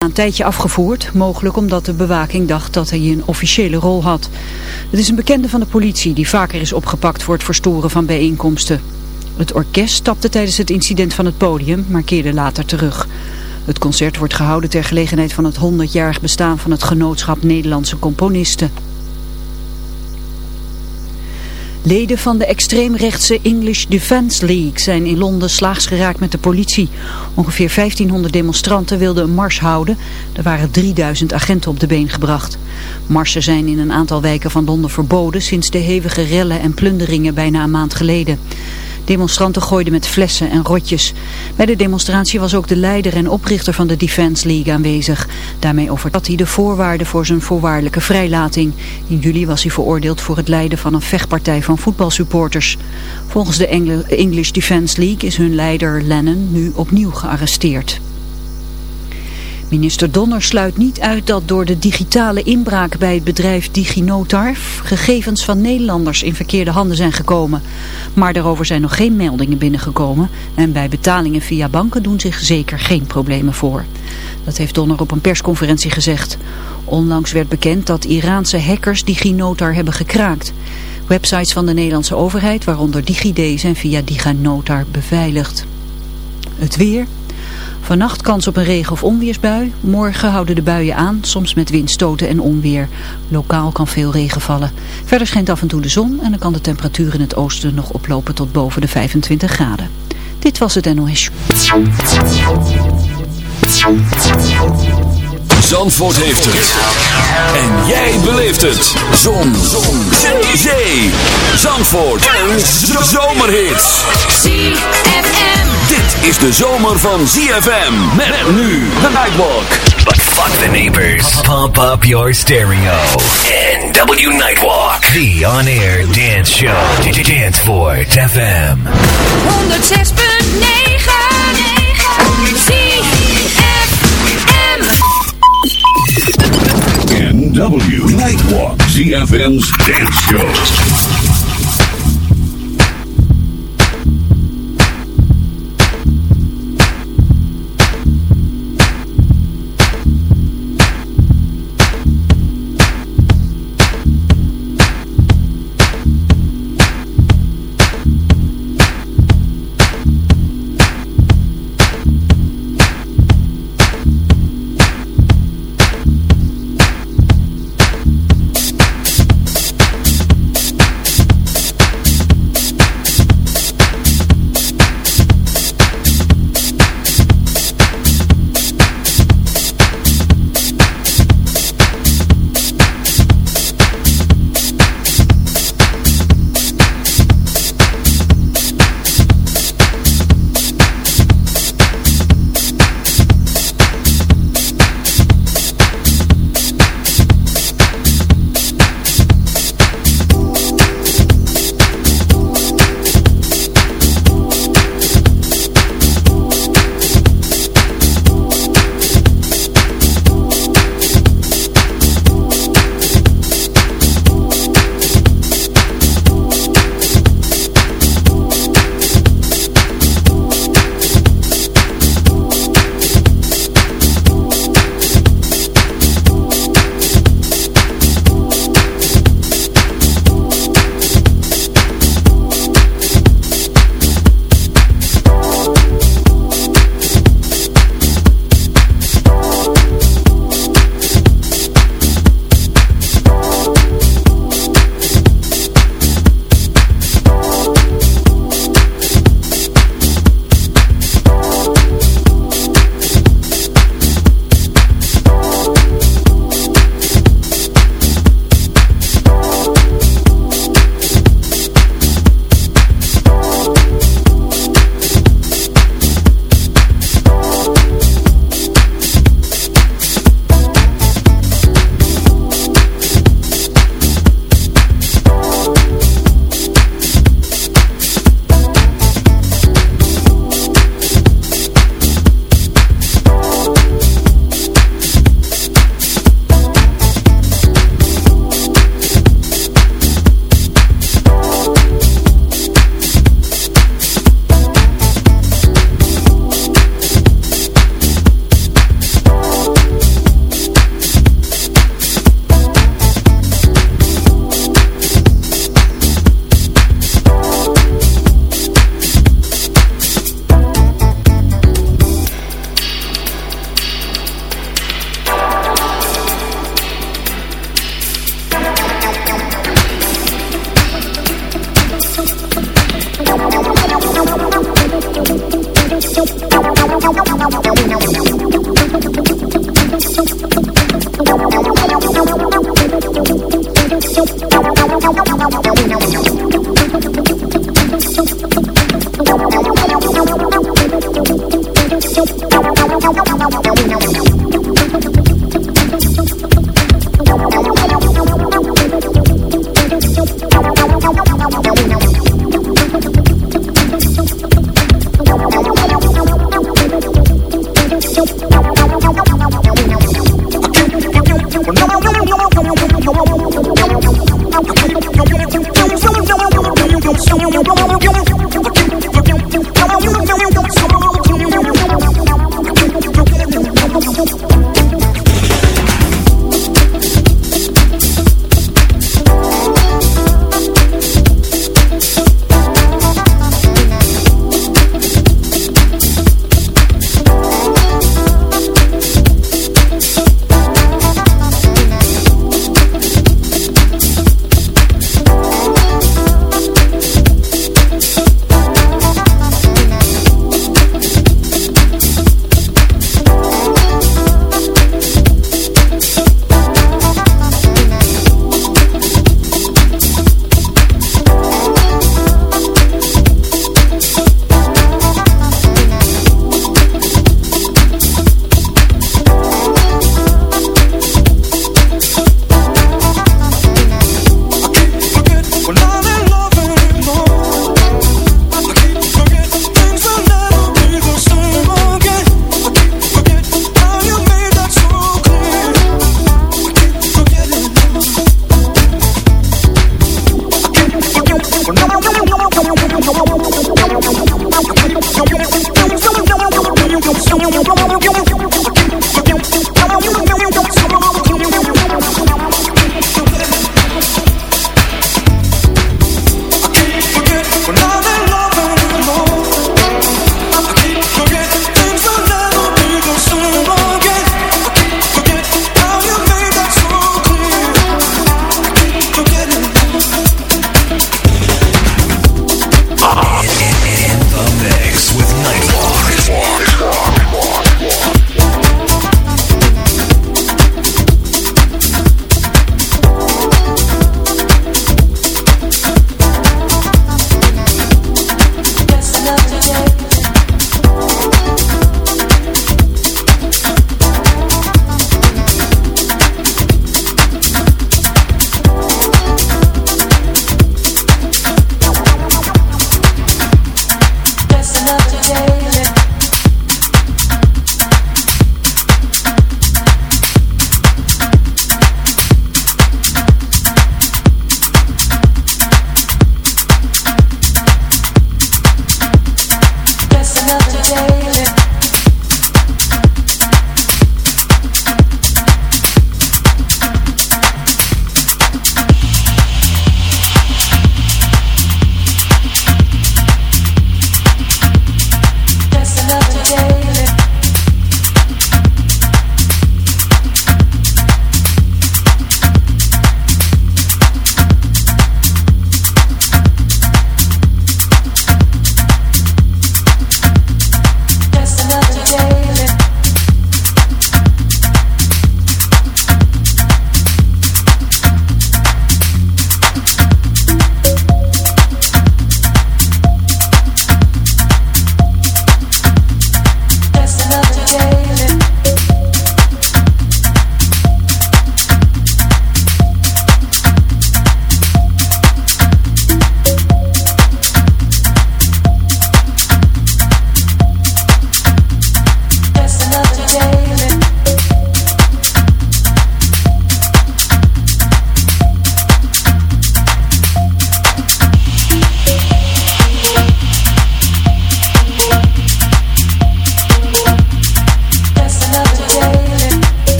een tijdje afgevoerd, mogelijk omdat de bewaking dacht dat hij een officiële rol had. Het is een bekende van de politie die vaker is opgepakt voor het verstoren van bijeenkomsten. Het orkest stapte tijdens het incident van het podium, maar keerde later terug. Het concert wordt gehouden ter gelegenheid van het 100-jarig bestaan van het genootschap Nederlandse componisten. Leden van de extreemrechtse English Defence League zijn in Londen slaags geraakt met de politie. Ongeveer 1500 demonstranten wilden een mars houden. Er waren 3000 agenten op de been gebracht. Marsen zijn in een aantal wijken van Londen verboden sinds de hevige rellen en plunderingen bijna een maand geleden. Demonstranten gooiden met flessen en rotjes. Bij de demonstratie was ook de leider en oprichter van de Defense League aanwezig. Daarmee overtrad hij de voorwaarden voor zijn voorwaardelijke vrijlating. In juli was hij veroordeeld voor het leiden van een vechtpartij van voetbalsupporters. Volgens de English Defense League is hun leider Lennon nu opnieuw gearresteerd. Minister Donner sluit niet uit dat door de digitale inbraak bij het bedrijf DigiNotar gegevens van Nederlanders in verkeerde handen zijn gekomen. Maar daarover zijn nog geen meldingen binnengekomen en bij betalingen via banken doen zich zeker geen problemen voor. Dat heeft Donner op een persconferentie gezegd. Onlangs werd bekend dat Iraanse hackers DigiNotar hebben gekraakt. Websites van de Nederlandse overheid, waaronder DigiD, zijn via DigiNotar beveiligd. Het weer... Vannacht kans op een regen- of onweersbui. Morgen houden de buien aan, soms met windstoten en onweer. Lokaal kan veel regen vallen. Verder schijnt af en toe de zon en dan kan de temperatuur in het oosten nog oplopen tot boven de 25 graden. Dit was het NOS. Zandvoort heeft het. En jij beleeft het. Zon. Zon. Zee. Zandvoort. Een zomerhit. ZFM. Dit is de zomer van ZFM. Met nu de Nightwalk. But fuck the neighbors. Pump up your stereo. NW Nightwalk. The on-air dance show. Danceport FM. 106.9 ZFM. NW Nightwalk, ZFM's dance show.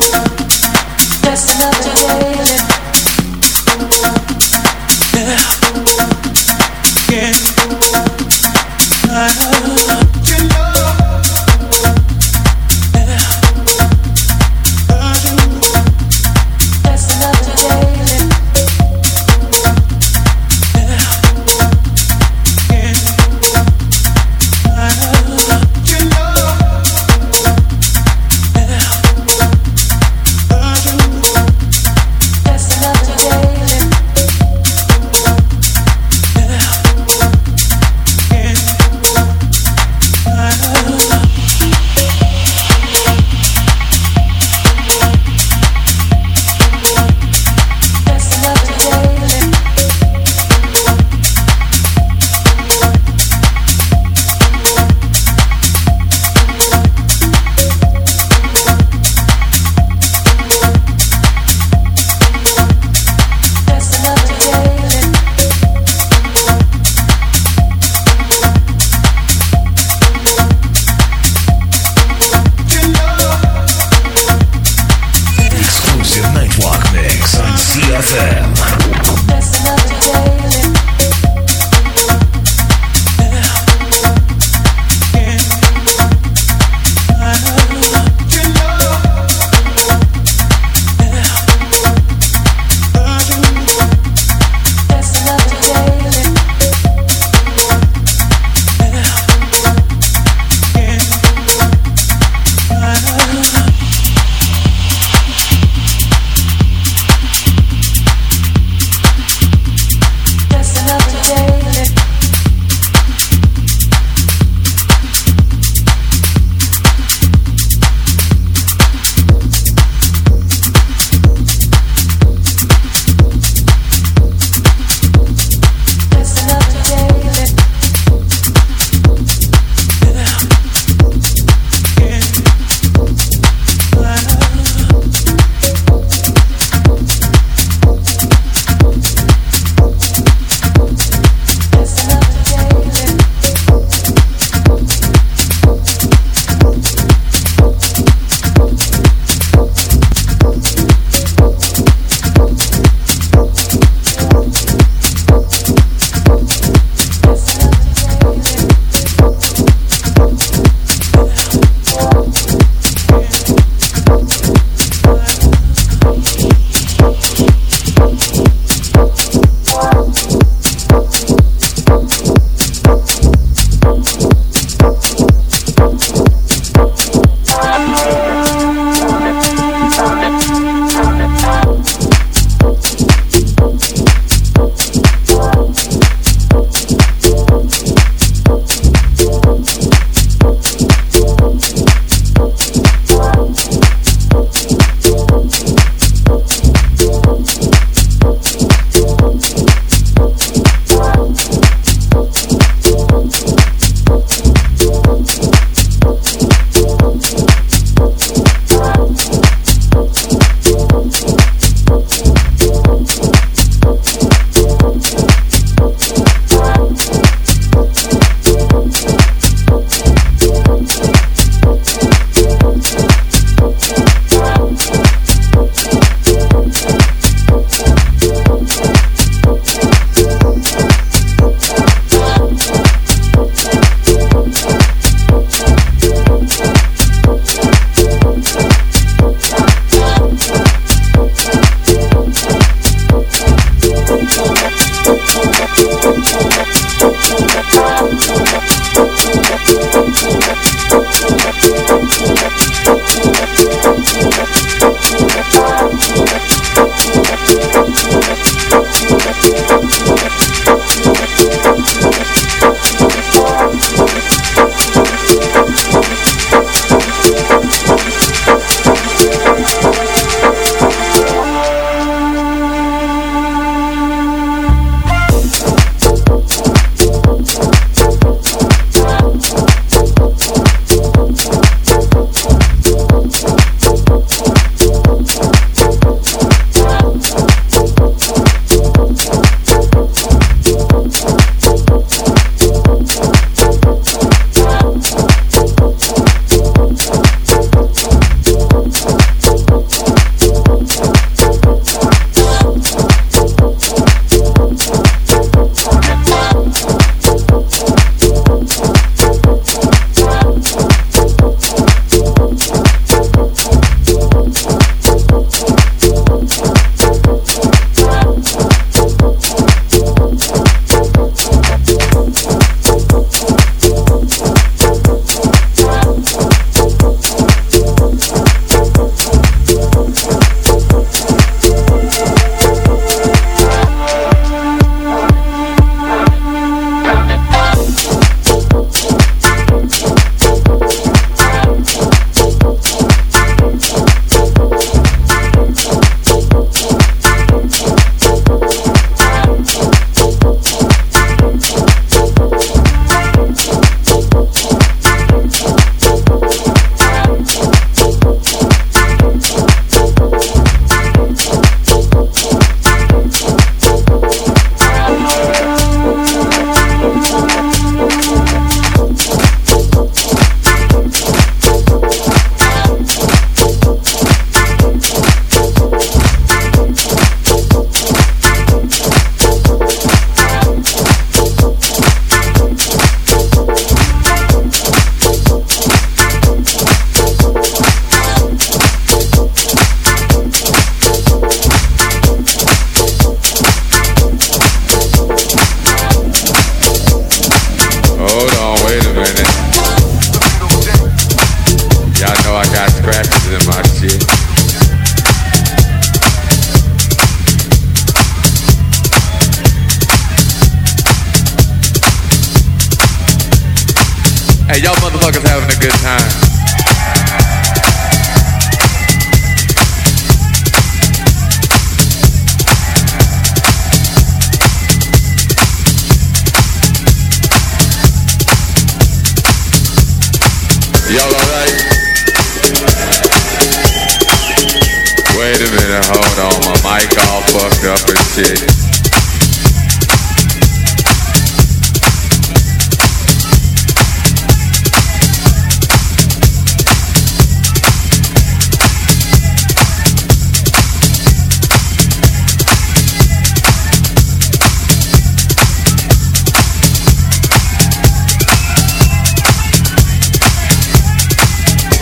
Thank you.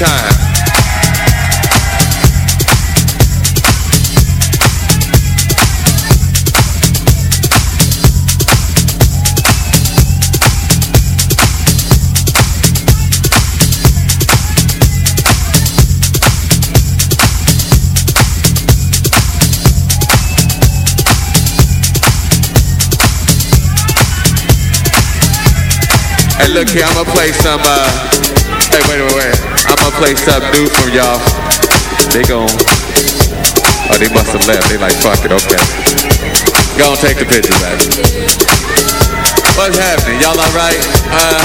Time. Hey, look here, I'm gonna play some, uh, hey, wait, wait, wait. I'm gonna play some new from y'all. They gon' oh, they must have left. They like, fuck it, okay. Go on, take the picture back. What's happening? Y'all alright? Uh,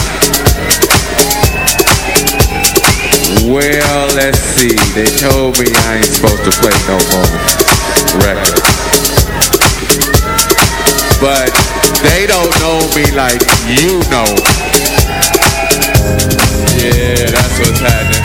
well, let's see. They told me I ain't supposed to play no more records. But they don't know me like you know. Yeah, that's what's happening.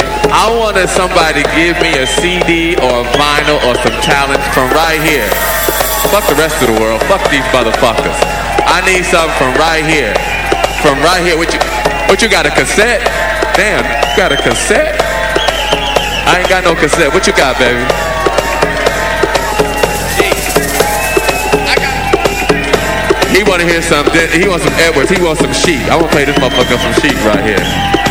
I wanted somebody give me a CD or a vinyl or some talent from right here. Fuck the rest of the world. Fuck these motherfuckers. I need something from right here. From right here. What you, what you got, a cassette? Damn, you got a cassette? I ain't got no cassette. What you got, baby? He wanna hear some, he wants some Edwards, he wants some sheep. I wanna play this motherfucker some sheep right here.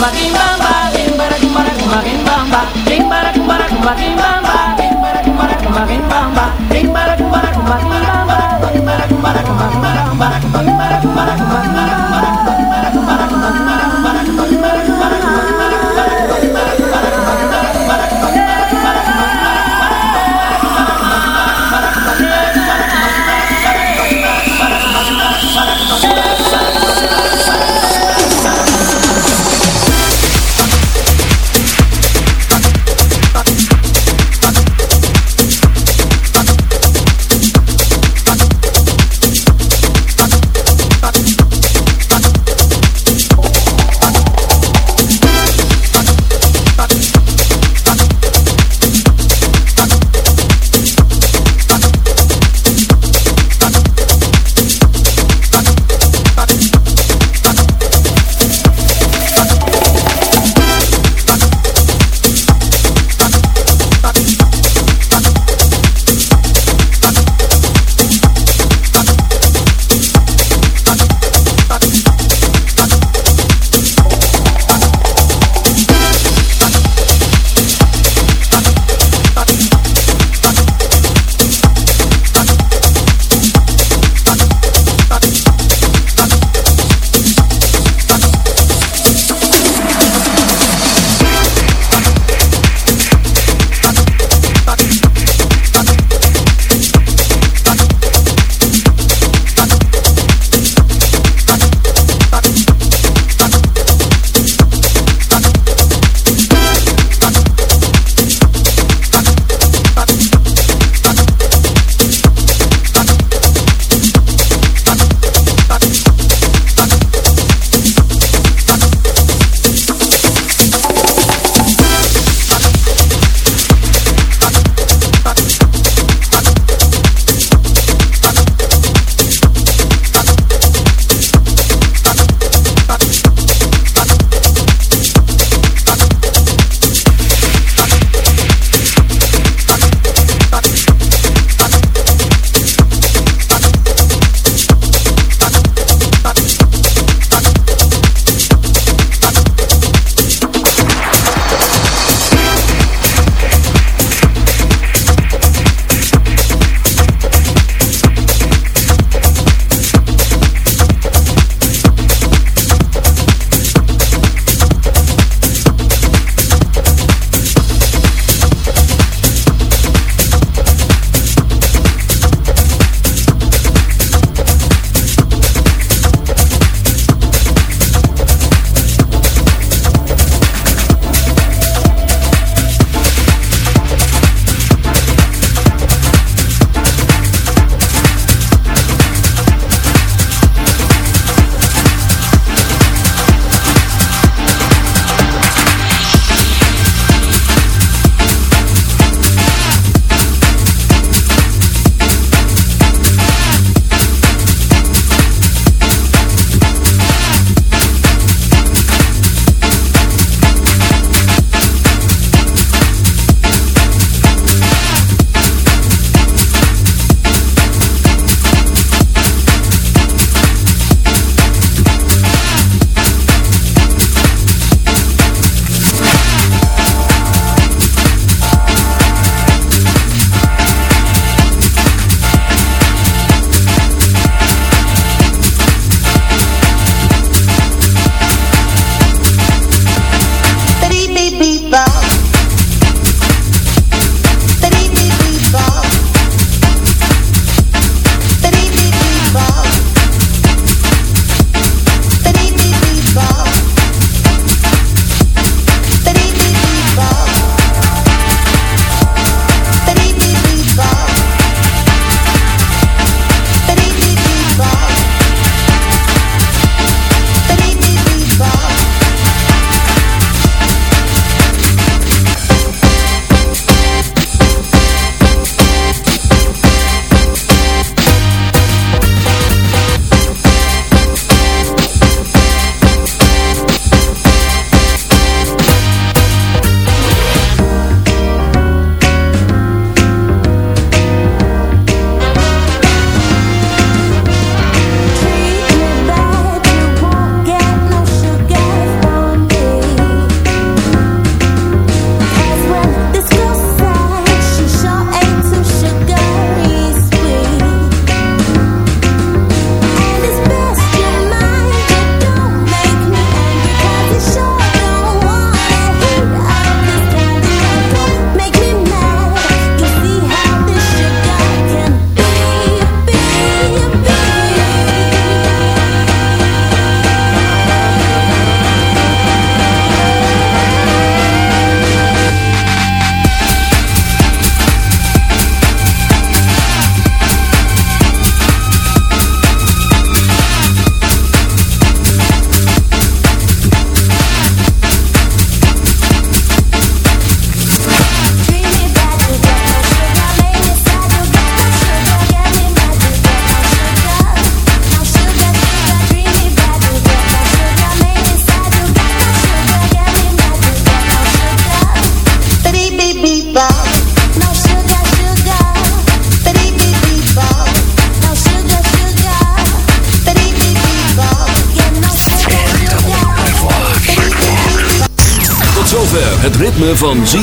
kumba, kimbamba, kimbara, kumbara, kumba, kimbamba, kimbara, kumbara, kumba, kimbamba.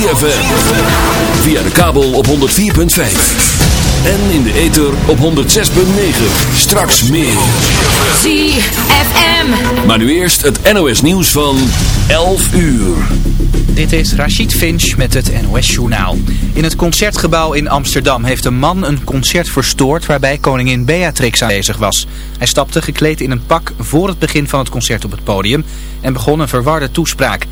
ZFM. Via de kabel op 104.5. En in de ether op 106.9. Straks meer. ZFM. Maar nu eerst het NOS nieuws van 11 uur. Dit is Rachid Finch met het NOS-journaal. In het Concertgebouw in Amsterdam heeft een man een concert verstoord waarbij koningin Beatrix aanwezig was. Hij stapte gekleed in een pak voor het begin van het concert op het podium en begon een verwarde toespraak.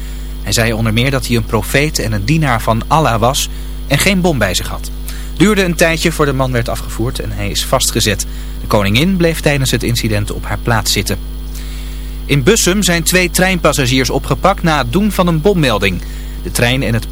Hij zei onder meer dat hij een profeet en een dienaar van Allah was en geen bom bij zich had. Duurde een tijdje voor de man werd afgevoerd en hij is vastgezet. De koningin bleef tijdens het incident op haar plaats zitten. In Bussum zijn twee treinpassagiers opgepakt na het doen van een bommelding. De trein en het